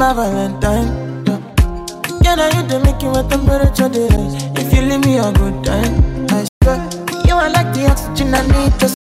my Valentine. Yeah, yeah now you to make you my temperature rise. If you leave me a good time, I swear. You are like the oxygen I need to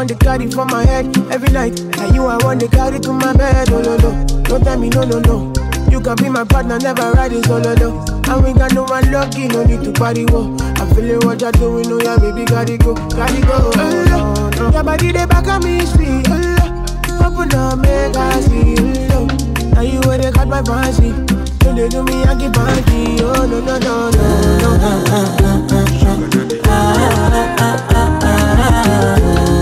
con they carry for my head every night. Now you I want to carry to my bed, oh no no. Don't tell me no no no. You can be my partner, never ride it solo though. And we got no one lucky, no need to party wo. I feel it what you're doing, oh yeah, baby, gotta go, gotta go. Oh, no, no. Your body they back on me, sweet, oh no. Open up, make I see, oh no. Now you where they got my fancy. Don't they do me, I get banky, oh no no no no no. So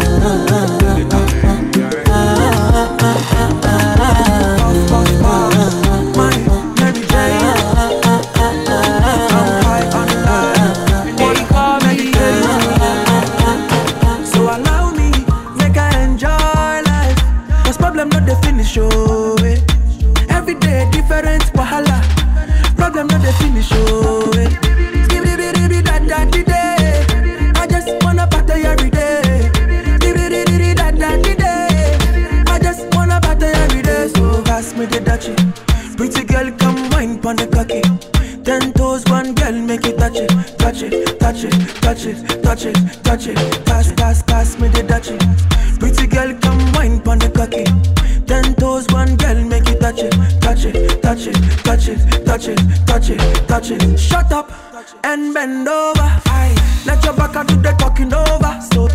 pon the cocky. Ten toes, one girl, make it touch it, touch it, touch it, touch it, touch it, touch it. Pass, pass, pass me the dachi. Pretty girl, come wine pon the cocky. Ten toes, one girl, make it touch it, touch it, touch it, touch it, touch it, touch it, touch it. Shut up and bend over. Aye. Let your back do the talking over. So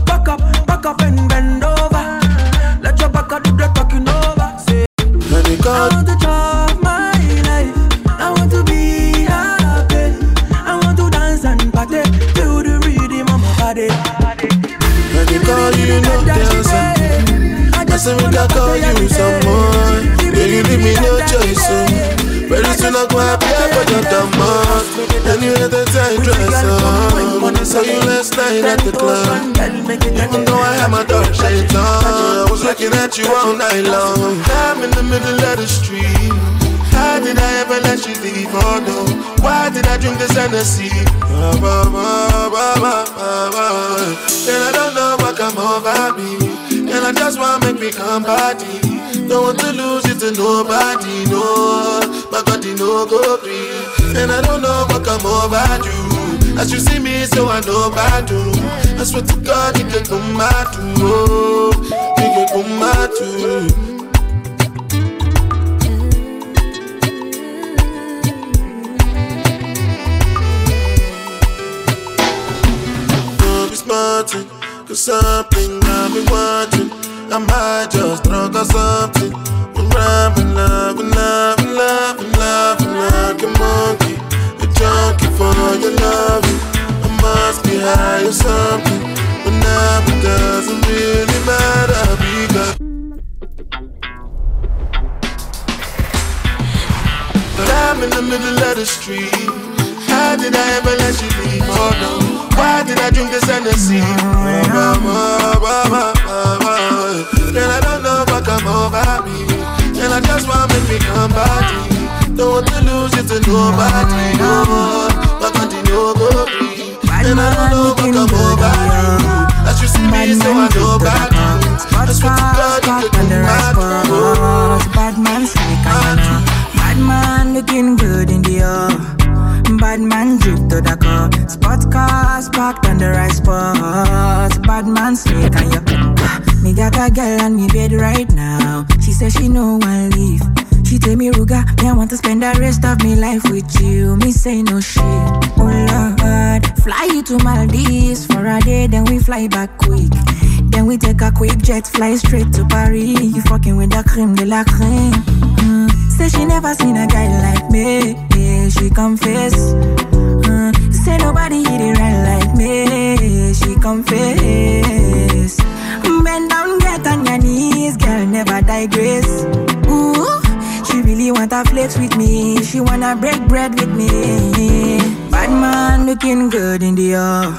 I say we can call you some more. Girl, you leave me no choice, so very soon I'm gonna happy for. And you let the time dress on. Saw you last night at the club. Even though I had my dark shades on, I was looking at you all night long. I'm in the middle of the street. How did I ever let you leave? Oh no, why did I drink this Hennessy? Ba, ba, ba, ba, ba, ba, ba. I I just wanna make me come body. Don't want to lose it to nobody, no. My God, you know go free. And I don't know what come over you. As you see me, so I know about you. I swear to God, you can come out too. Oh, you can come out too. Cause something Been watching. I might just drunk or something. I'm rapping, love, and love, and love, and love, and like a monkey. A junkie for your love. I must be high or something. But now it doesn't really matter because. I'm in the middle of the street. How did I ever let you leave? Oh no. Why did I drink this Hennessy? And I don't know what come over me. And I just want to make me come body. Don't want to lose it to nobody. No more. But continue go free. And I don't know what come over you. As you see me, so I know you. I swear to God, you can do my Oh. Bad man and know. Bad man drip to the car. Spot cars parked on the right spot. Bad man slick and you. Me got a girl on me bed right now. She says she no one leave. She tell me Ruger, me I want to spend the rest of me life with you. Me say no shit. Oh Lord, fly you to Maldives for a day, then we fly back quick. Then we take a quick jet, fly straight to Paris. You fucking with the cream de la creme. Mm. Say she never seen a guy like me. Yeah, she confess. Say nobody hit it right like me. She confess. Bend down, get on your knees, girl, never digress. Ooh, she really wanna flex with me. She wanna break bread with me. Bad man looking good in the air.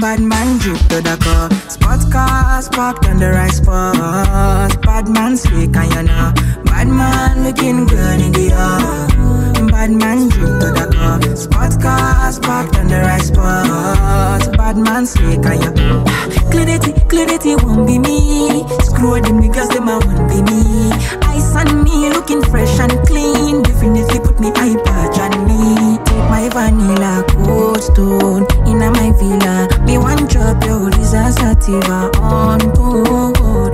Bad man drip to the car. Spot cars parked on the right spot. Bad man slick and you know. Bad man looking good in the air. Bad man drip to the car. Spot cars parked on the right spot. Bad man slick and you know. Clarity, clarity won't be me. Screw them niggas, them I won't be me. Ice on me, looking fresh and clean. Definitely put me eye patch on me. Take my vanilla cold stone in my villa. Me one drop your Lisa Sativa on gold.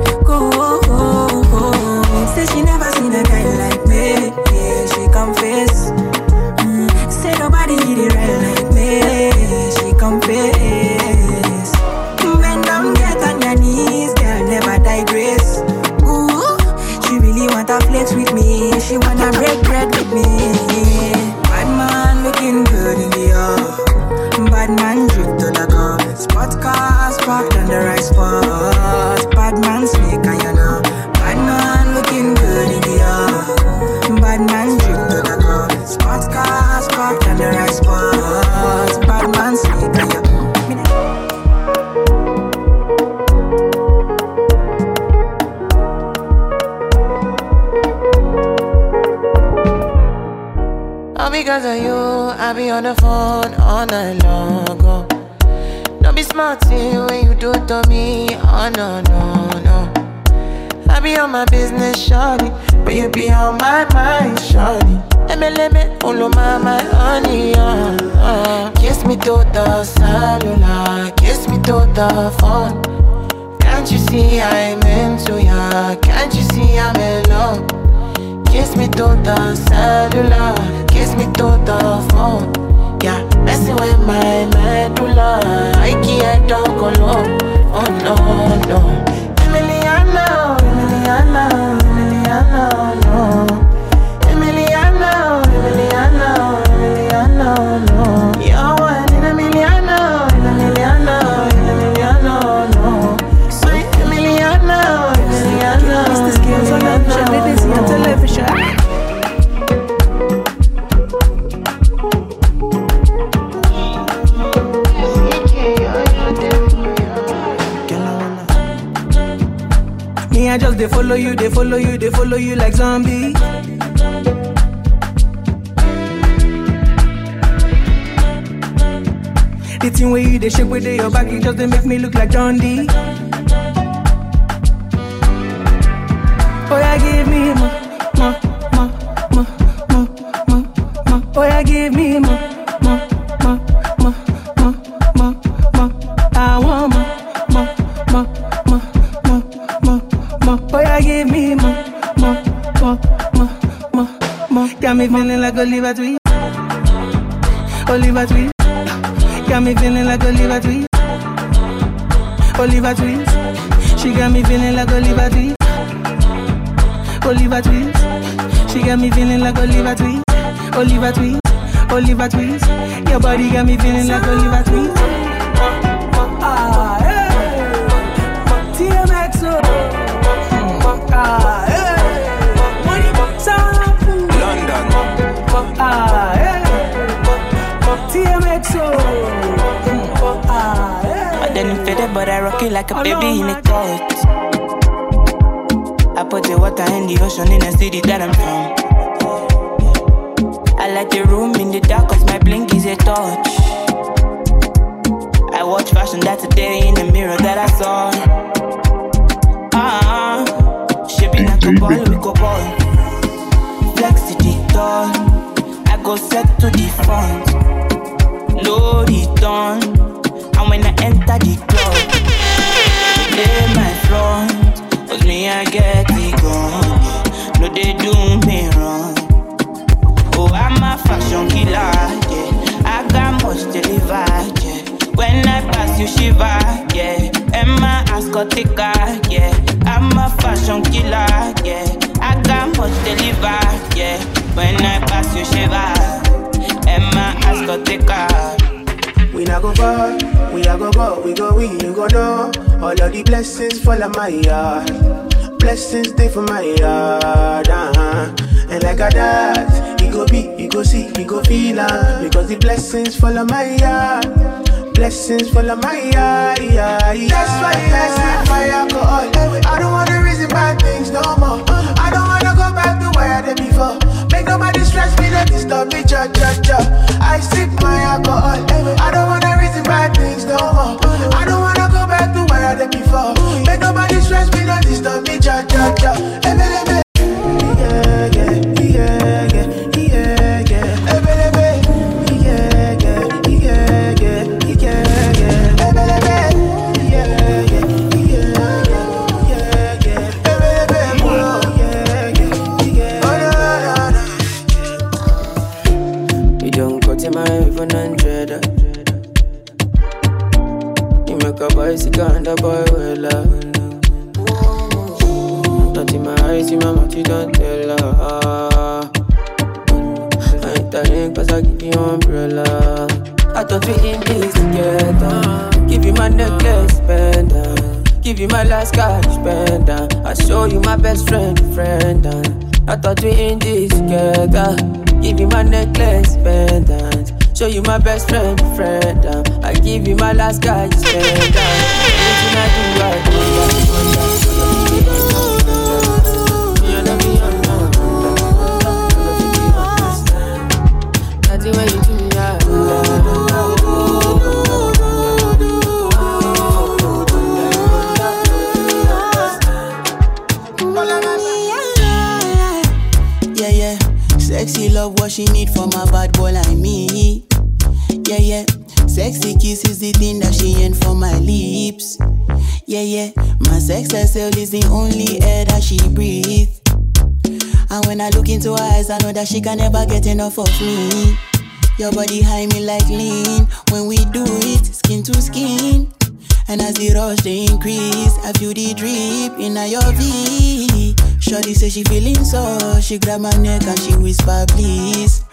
On my mind, shawty. Follow my, my honey, uh, uh. Kiss me to the cellular, kiss me to the phone. Can't you see I'm into ya? Can't you see I'm in love? Kiss me to the cellular, kiss me to the phone. Yeah, messing with my medulla. I can't talk alone. Oh no, no. Emiliana, Emiliana, Emiliana, follow you, they follow you, they follow you like zombie. The thing where you they shape with your back, it just make me look like John D. Oh yeah, give me more, more, more, more, more, more. Oh yeah, give me more, Oliver Twist. She got me feeling like Oliver Twist. Oliver Twist. Oliver Twist. Your body got me feeling like Oliver Twist. Ah, hey. TMXO. Ah, hey. Money, sample. London. Ah, hey. TMXO. Ah, hey. I didn't fit it, but I rock it like a Oh, baby no, in a coat. I put the water in the ocean in the city that I'm from. I like the room in the dark cause my blink is a touch. I watch fashion that's a day in the mirror that I saw. Ah, she be like a ball, we go ball. Flex to the dawn. I go set to the front. No return. And when I enter the club, they my front. Me, I get it gone. No, they do me wrong. Oh, I'm a fashion killer, yeah. I got much deliver, yeah. When I pass you, shiver, yeah. And my ass discoteca, yeah. I'm a fashion killer, yeah. I got much deliver, yeah. When I pass you, shiver. Emma, discoteca. We not go far, we a go go, we go we, you go know. All of the blessings fall on my yard. Blessings stay for my yard, uh-huh. And like a that, you go be, you go see, you go feel uh, Because the blessings fall on my yard. Blessings fall on my yeah. That's why I set my alcohol. I don't wanna reason bad things no more. Uh-huh. I don't wanna go back to where I did before. Make nobody stress me, don't disturb me, cha cha cha. I sip my alcohol. I don't wanna reason bad things no more. Uh-huh. I don't wanna go back to where I did before. Uh-huh. Make nobody stress me, don't disturb me, cha cha cha. Ebe, ebe. Best friend, friend. I give you my last pendant. Anything I do. Sexy love, what she need from a bad boy like me. Yeah, yeah. Sexy kiss is the thing that she ain't for my lips. Yeah, yeah. My sex herself is the only air that she breathes. And when I look into her eyes, I know that she can never get enough of me. Your body high me like lean. When we do it, skin to skin. And as the rush they increase, I feel the drip in your V. Shorty say she feeling so, she grab my neck and she whisper please.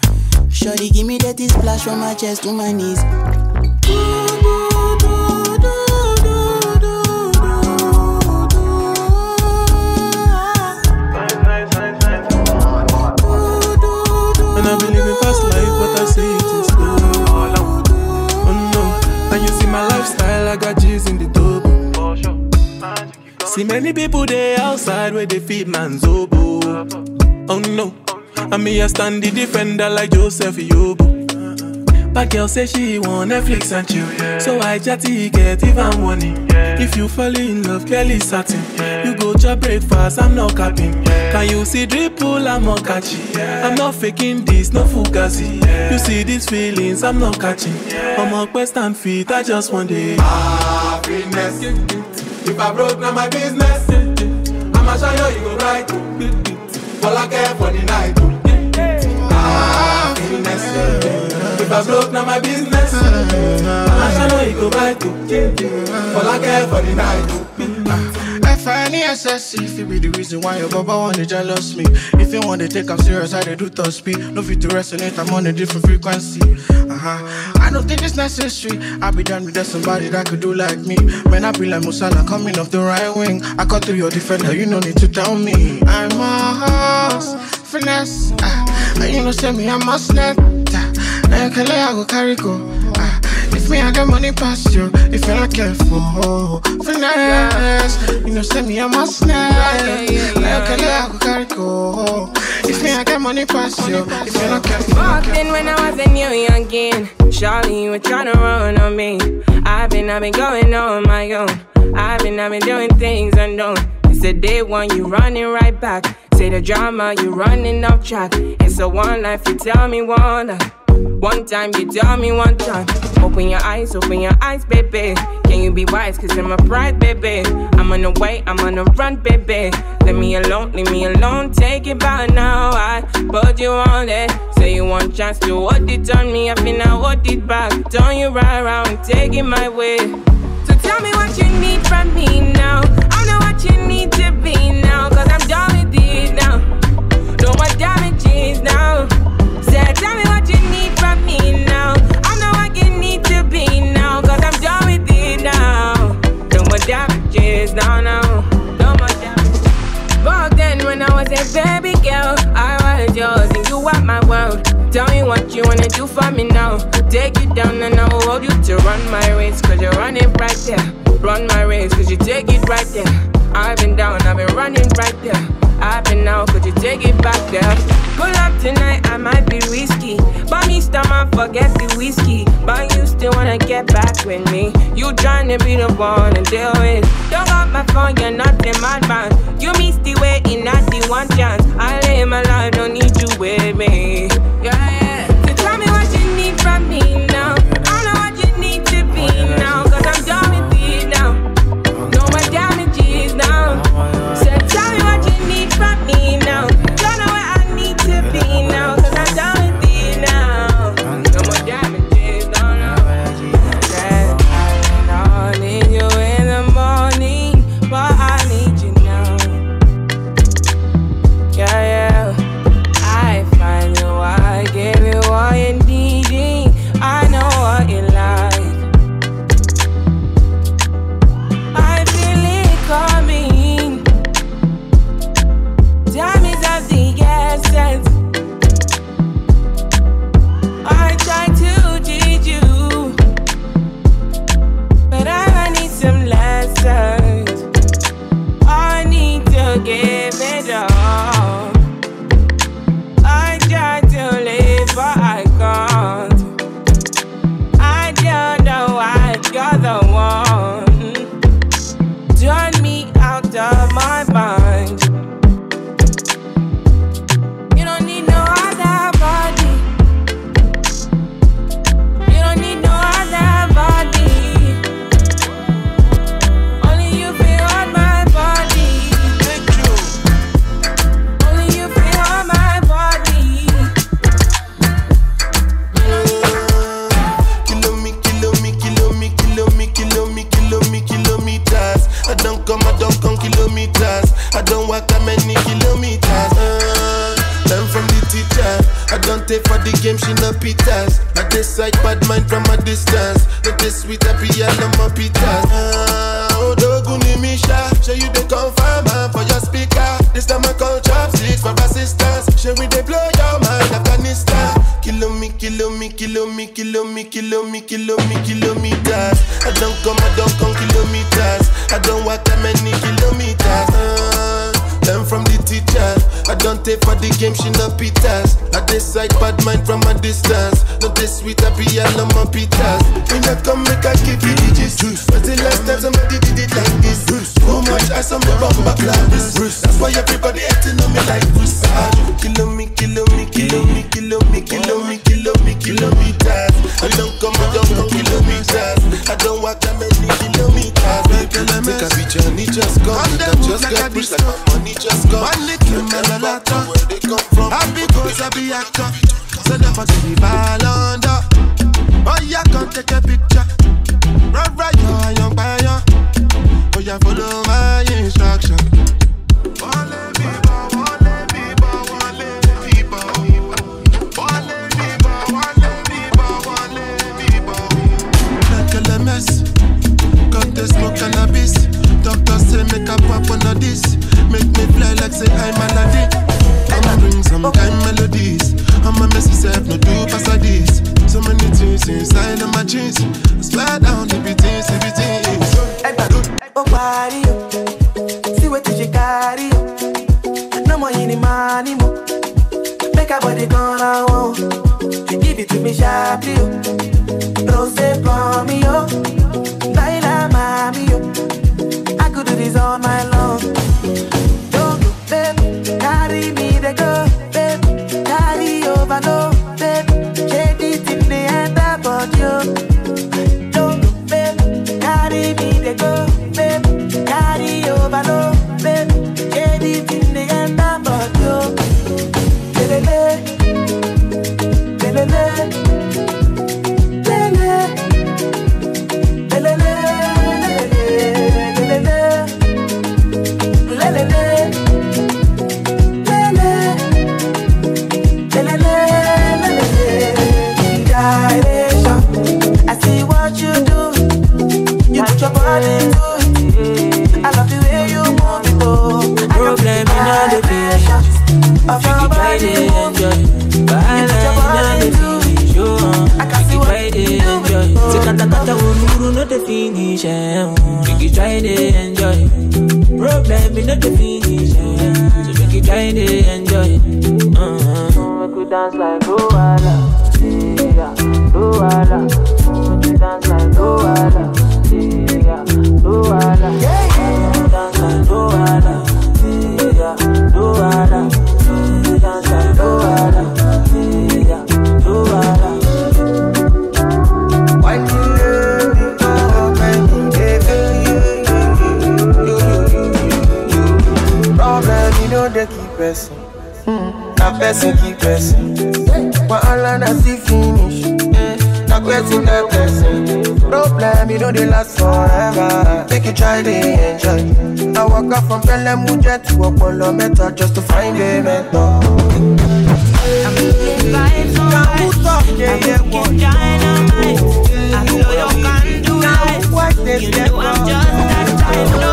Shorty give me that splash from my chest to my knees. And I believe in fast life, but I it is slow. Oh no, and you see my lifestyle, I got G's in the. See many people there outside where they feed man's oboe. Oh no, and me I stand the defender like Joseph Yobo. But girl say she want Netflix and chill, so I chatty get even money. If you fall in love, Kelly satin. You go to breakfast, I'm not capping. Can you see dripple? I'm not catchy. I'm not faking this, no fugazi. You see these feelings, I'm not catching. I'm a quest and feet, I just want it. Happiness. If I broke, now my business. I'ma show you, you go right. I care for the night. Oh. If I broke, now my business. I'ma show you, go right. All I care for the night. F-I-N-E-S-S-E If it be the reason why your baba wanna jealous me If you wanna take I'm serious, I dey do top speed No fit to resonate, I'm on a different frequency Uh-huh I don't think it's necessary I be done with that somebody that could do like me Man, I be like Musala coming off the right wing I cut through your defender, you no need to tell me I'm a horse, finesse ah. And you know say me, I'm a snap ah. Now you I go carry go ah. If me, I got money past you. If you're not careful, finesse. You know, send me a must snap. Like a I go carry go. If me, I got money past you. If you're not careful, Walked in when I was a new youngin. Charlie, you were tryna run on me. I've been, I've been going on my own. I've been, I've been doing things unknown. It's a day one, you running right back. Say the drama, you running off track. It's a one life, you tell me one life. One time, you tell me one time. Open your eyes, open your eyes, baby. Can you be wise? Cause I'm a pride, baby. I'm on the way, I'm on the run, baby. Leave me alone, leave me alone. Take it back now. I put you on it. Say you want chance to hold it on me. I feel I hold it back. Turn you right around, take it my way. So tell tell me what you need from me now. I know what you need to be now, cause baby girl, I was yours and you were my world. Tell me what you wanna do for me now. Take you down and I will hold you to run my race, cause you're running right there. Run my race, cause you take it right there. I've been down, I've been running right there. I've been out, could you take it back there? Pull up tonight, I might be risky. But me stomach, forget the whiskey. But you still wanna get back with me. You trying to be the one to deal with. Don't my phone, you're not the madman. You miss the way in not the one chance. I lay my life, don't need you with me. Yeah, mind from a distance. Not this sweet, happy, I love my pitas. Uh, oh, doguni misha. Show you the confirm for your speaker. This time I call chopsticks for assistance. Show we they blow your mind, Afghanistan. Kilo me, kilo me, kilo me, kilo me, kilo me, kilo me, kilometers. I don't come, I don't come kilometers. I don't walk that many kilometers. Uh, learn from the teacher. I don't take for the game, she no pitas. I decide bad mind from a distance. Not this sweet, I be all on my pitas. When you come, make I give you the gist. But the last time somebody did it like this. Too much ice on my bum back like this. That's why everybody hating on me like this. Kilo me, kilo me, kilo me, kilo me, kilo me, kilo me, kilometers. I don't come, I don't come kilometers. I don't walk that many kilometers. Let me take a picture, need just come. I just get rich like my money just eh. come. One little man a lot of Where they come from? Happy cause I be actor So never give me ball under. Oh yeah, come take a picture. Run right, yo, a young boy, yo Oh yeah, follow my instruction know they keep pressing. Na person keep pressing. Wahala na still finish. Na question that person. Problem, you know they last forever. Make you try to enjoy. I walk up from Pelham Mujet to Apollo Meta just to find a mentor. I'm feeling vibes on. I'm looking dynamite. I know you can do life. You know I'm just that type. No,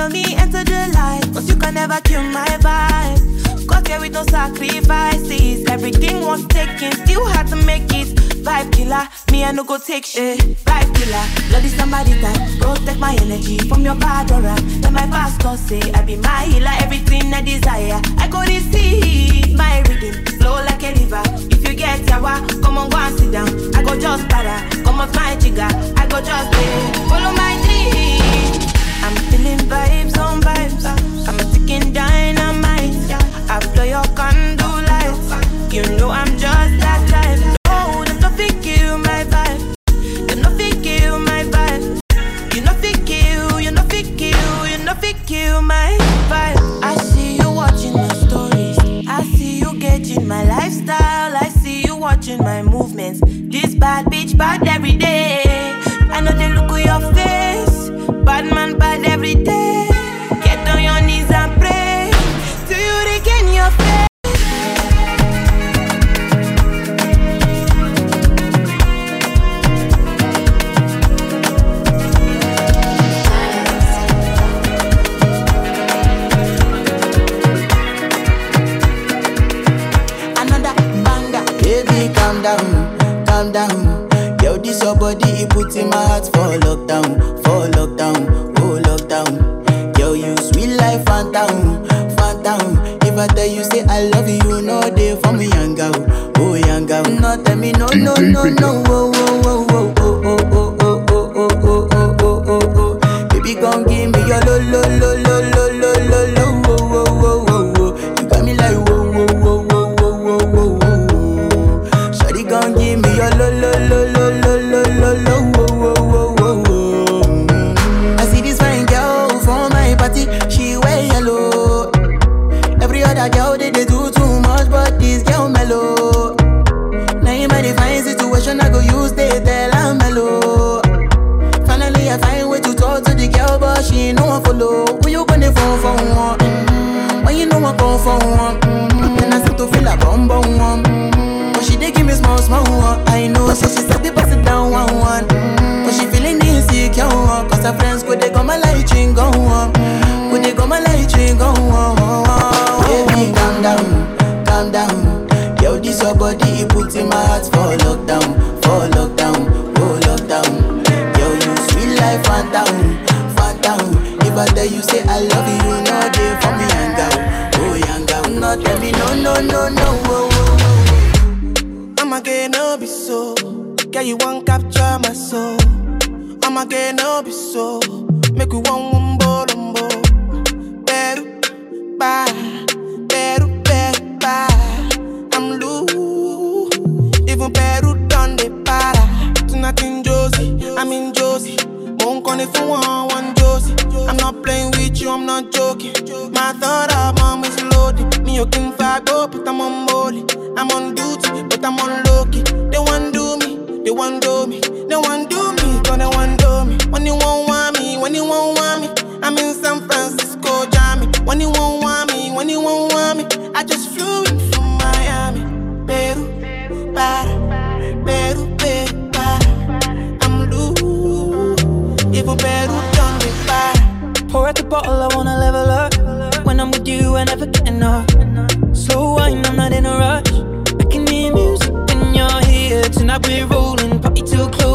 a me, enter the light. Cause you can never kill my vibe. Got here with no sacrifices. Everything was taken, still had to make it. Vibe killer, me I no go take shit. Vibe killer, bloody somebody time. Protect my energy from your bad aura. Then my pastor say I be my healer, everything I desire. I go receive my rhythm, flow like a river. If you get yawa, come on go and sit down. I go just para, come off my jigger. I go just pay, follow my dream. Feeling vibes on vibes. I'm a ticking dynamite. I blow your candle. You know I'm just that type. Oh, fit kill my vibe. Kill my vibe. You kill, you kill, you kill my vibe. I see you watching my stories. I see you gauging my lifestyle. I see you watching my movements. This bad bitch bad every day. I know they calm down, calm down. Yo, this your body, it puts in my heart for lockdown, for lockdown, oh lockdown. Yo, you sweet life, phantom, phantom. If I tell you say I love you, no day for me, young girl, oh young girl. No, tell me no, no, no, no, oh, oh, oh, oh, oh, oh, oh, oh, oh, oh, oh, oh, oh, oh, oh. Baby, gon' give me your lo, lo, lo, lo, lo, no, no, oh, oh. I'ma get no be so. Girl, you want capture my soul. I'ma get no be so. When you won't want me. When you won't want me. I just flew in from Miami, Peru, para, Peru, para. I'm loose, even Peru done me para. Pour out the bottle, I wanna level up. When I'm with you, I never get enough. Slow wine, I'm not in a rush. I can hear music when you're here. Tonight we're rolling, party till closing.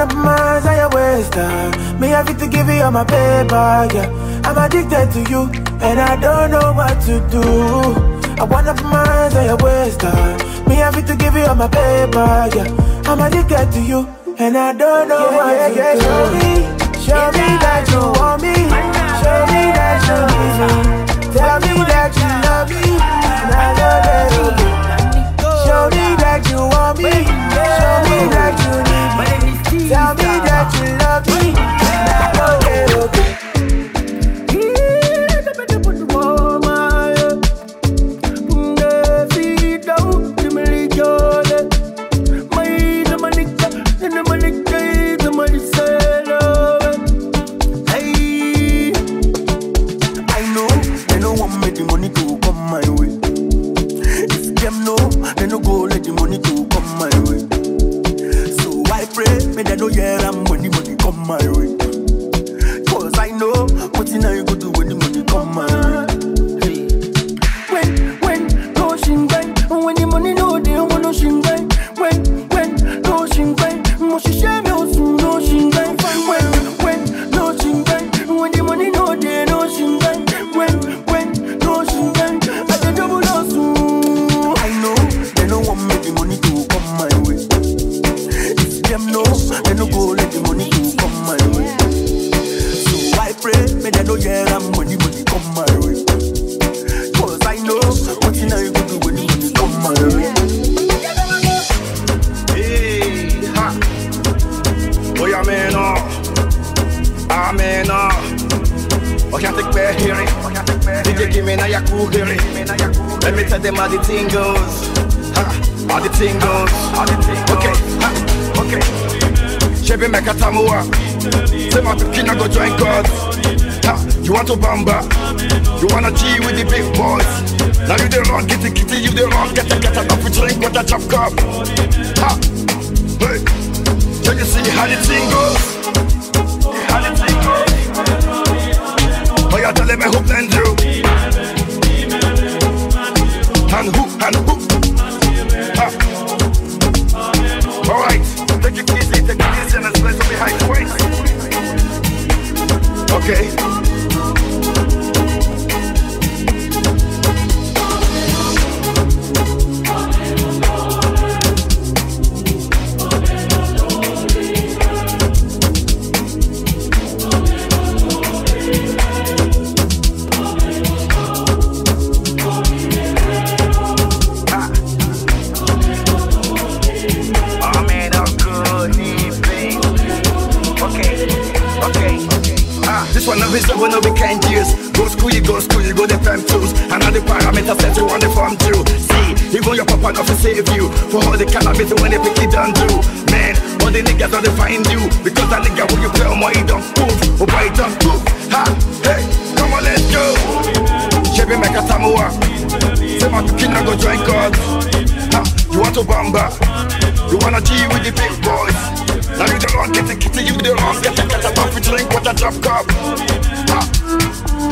I wanna put my hands on your uh. Me have to give you all my paper, yeah. I'm addicted to you, and I don't know what to do. I wanna put my hands on your waist, uh. Me have to give you all my paper, yeah. I'm addicted to you, and I don't know what to do. Show me, show me that you want me. Show me that you need me. Tell me that you love me, and I know that you do. Show me that you want me. Show me that you need me. Tell me that you love me. That okay. Awe. I can't take back hearing. DJ, give me now your cool hearing. Let me tell them how the thing goes. How the thing goes. Okay, okay. Chebe mekatamua. Say my kina go join God. You want to bamba? You wanna G with the big boys? Now you the wrong, kitty kitty, you the wrong, get a get a cup, drink with a chop cup. Ha, hey, can you see how the thing goes? You tell me who blend you? And who, and who? Ha. Alright, take it easy, take it easy, and let's play some behind points. Okay. want to save you. For all the cannabis when they pick it and do. Man, all the niggas are to find you. Because that nigga who you play on my don't move Oh boy, do Ha, hey, come on, let's go. Chevy make a samoa Say my kid not go join God. Ha, you want to bamba? You wanna G with the big boys? Now you the wrong, get the kitty, you the wrong Get the cat up, we drink, what a drop cup. Ha,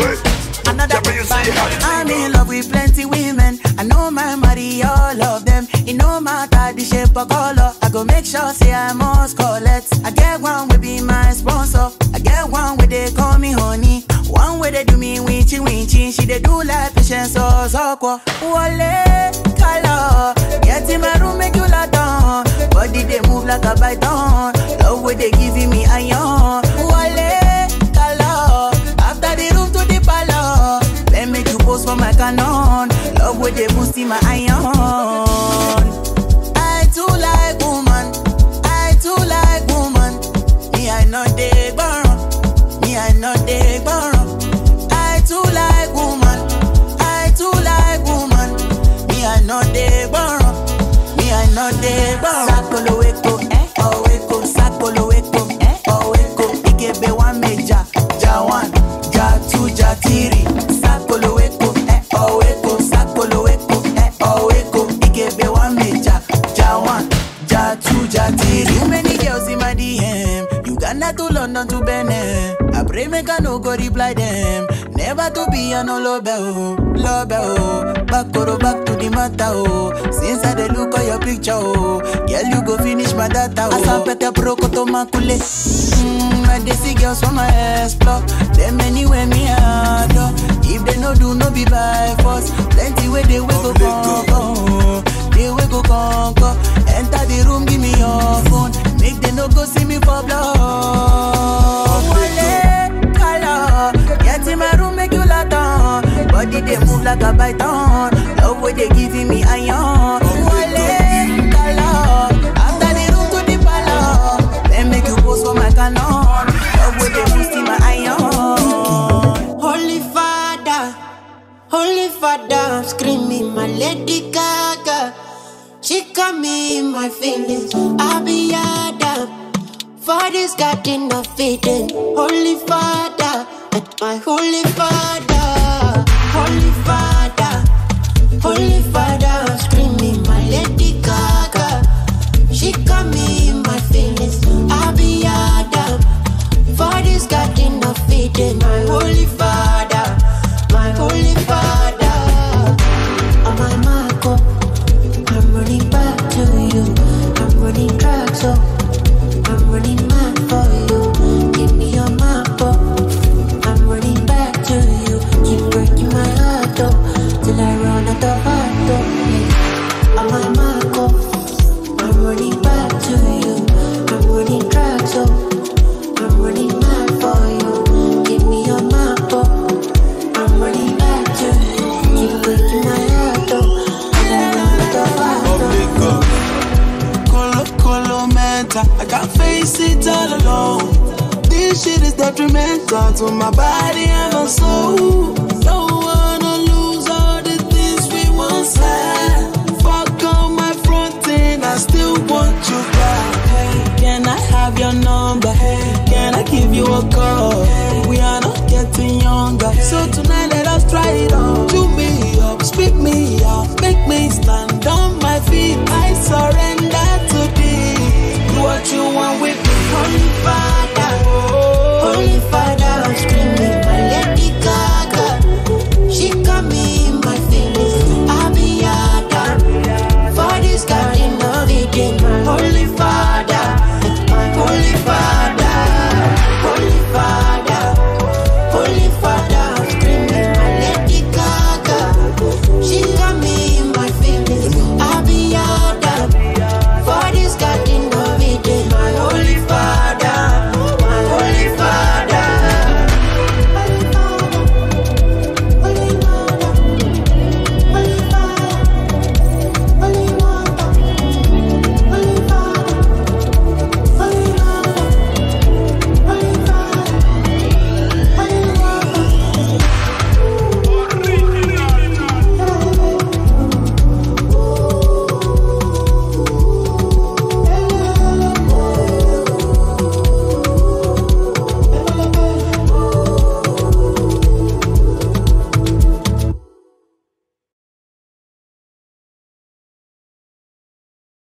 hey. Another you see. I'm in love with plenty women. I know my money, all of them. It no matter the shape or color. I go make sure say I must collect. I get one will be my sponsor. I get one where they call me honey. One way they do me winchy winchy. She they do like patience or zoko. Wale color. Get in my room make you lot on. Body they move like a python. Love where they giving me iron. with the pussy, my iron. to I pray make can no go reply them. Never to be a no love, oh, love, oh. Back or back to the matter, oh. Since I dey look at your picture, oh, girl you go finish my data, oh. saw pete broko to makule. Mm, my I dey see girls from my ass block. Them anywhere me hard, If they no do, no be by force. my feelings. I be Adam. Father's got enough feeding. Holy Father, at my Holy Father, Holy Father, Holy morning shit is detrimental to my body and my soul. Don't wanna lose all the things we once had. Fuck on my front end, I still want you back. Hey, can I have your number? Hey, can I give you a call? Hey, we are not getting younger, so tonight let us try it on. Chew me up, spit me off, make me stand on my feet. I surrender.